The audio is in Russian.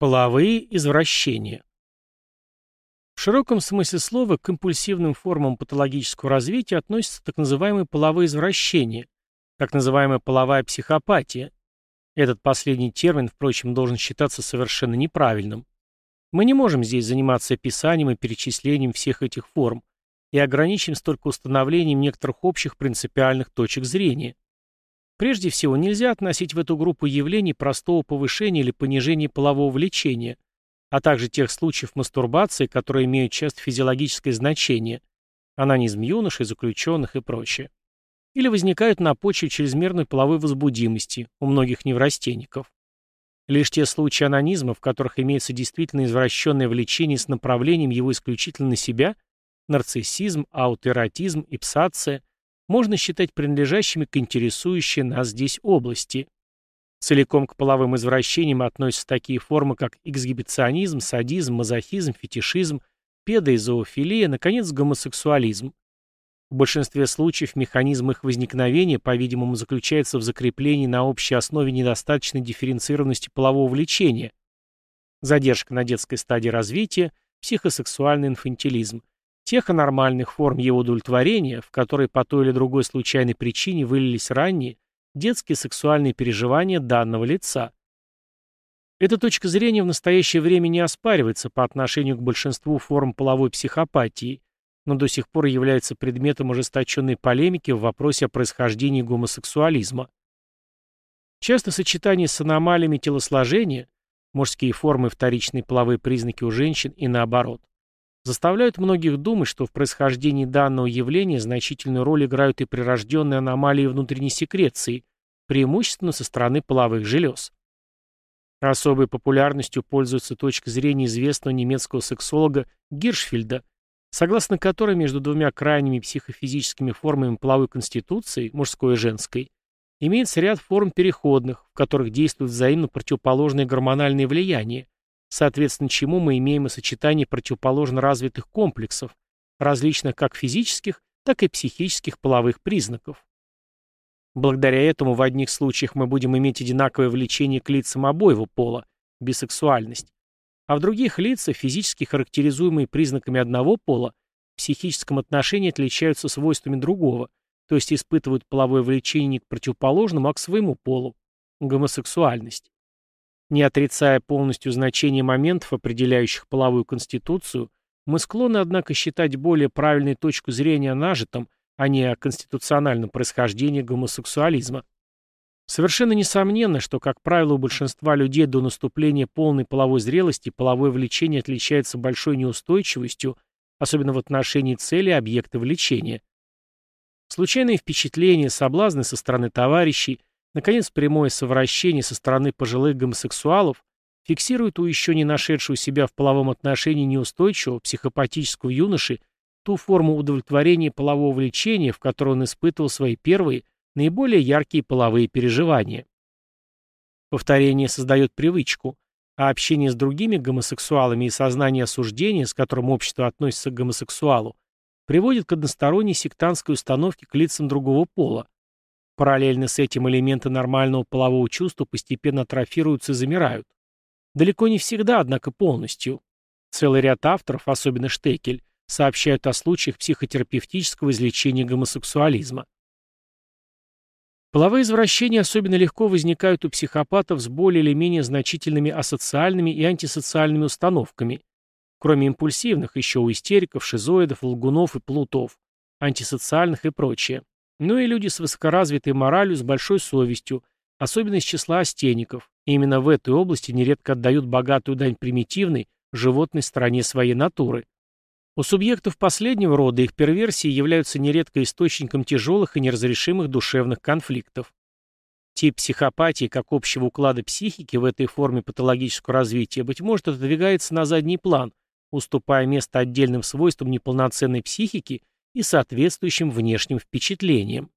Половые извращения. В широком смысле слова к импульсивным формам патологического развития относятся так называемые половые извращения, так называемая половая психопатия. Этот последний термин, впрочем, должен считаться совершенно неправильным. Мы не можем здесь заниматься описанием и перечислением всех этих форм и ограничимся только установлением некоторых общих принципиальных точек зрения. Прежде всего, нельзя относить в эту группу явлений простого повышения или понижения полового влечения, а также тех случаев мастурбации, которые имеют часто физиологическое значение, анонизм юношей, заключенных и прочее, или возникают на почве чрезмерной половой возбудимости у многих неврастенников. Лишь те случаи анонизма, в которых имеется действительно извращенное влечение с направлением его исключительно на себя, нарциссизм, аутоэротизм, ипсация, можно считать принадлежащими к интересующей нас здесь области. Целиком к половым извращениям относятся такие формы, как эксгибиционизм, садизм, мазохизм, фетишизм, педоизоофилия, наконец, гомосексуализм. В большинстве случаев механизм их возникновения, по-видимому, заключается в закреплении на общей основе недостаточной дифференцированности полового влечения, задержка на детской стадии развития, психосексуальный инфантилизм, тех анормальных форм его удовлетворения, в которые по той или другой случайной причине вылились ранние, детские сексуальные переживания данного лица. Эта точка зрения в настоящее время не оспаривается по отношению к большинству форм половой психопатии, но до сих пор является предметом ожесточенной полемики в вопросе о происхождении гомосексуализма. Часто сочетание с аномалиями телосложения, мужские формы вторичные половые признаки у женщин и наоборот, заставляют многих думать, что в происхождении данного явления значительную роль играют и прирожденные аномалии внутренней секреции, преимущественно со стороны половых желез. Особой популярностью пользуется точка зрения известного немецкого сексолога Гиршфельда, согласно которой между двумя крайними психофизическими формами половой конституции, мужской и женской, имеется ряд форм переходных, в которых действуют взаимно противоположные гормональные влияния, соответственно чему мы имеем и сочетание противоположно развитых комплексов, различных как физических, так и психических половых признаков. Благодаря этому в одних случаях мы будем иметь одинаковое влечение к лицам обоего пола, бисексуальность, а в других лицах, физически характеризуемые признаками одного пола, в психическом отношении отличаются свойствами другого, то есть испытывают половое влечение не к противоположному, а к своему полу, гомосексуальность. Не отрицая полностью значение моментов, определяющих половую конституцию, мы склонны, однако, считать более правильной точку зрения нажитом, а не о конституциональном происхождении гомосексуализма. Совершенно несомненно, что, как правило, у большинства людей до наступления полной половой зрелости половое влечение отличается большой неустойчивостью, особенно в отношении цели объекта влечения. Случайные впечатления, соблазны со стороны товарищей, Наконец, прямое совращение со стороны пожилых гомосексуалов фиксирует у еще не нашедшего себя в половом отношении неустойчивого психопатического юноши ту форму удовлетворения полового влечения, в которой он испытывал свои первые, наиболее яркие половые переживания. Повторение создает привычку, а общение с другими гомосексуалами и сознание осуждения, с которым общество относится к гомосексуалу, приводит к односторонней сектантской установке к лицам другого пола, Параллельно с этим элементы нормального полового чувства постепенно атрофируются и замирают. Далеко не всегда, однако полностью. Целый ряд авторов, особенно Штекель, сообщают о случаях психотерапевтического излечения гомосексуализма. Половые извращения особенно легко возникают у психопатов с более или менее значительными асоциальными и антисоциальными установками, кроме импульсивных, еще у истериков, шизоидов, лгунов и плутов, антисоциальных и прочее но ну и люди с высокоразвитой моралью, с большой совестью, особенно из числа астеников. И именно в этой области нередко отдают богатую дань примитивной, животной стороне своей натуры. У субъектов последнего рода их перверсии являются нередко источником тяжелых и неразрешимых душевных конфликтов. Тип психопатии как общего уклада психики в этой форме патологического развития, быть может, отодвигается на задний план, уступая место отдельным свойствам неполноценной психики и соответствующим внешним впечатлениям.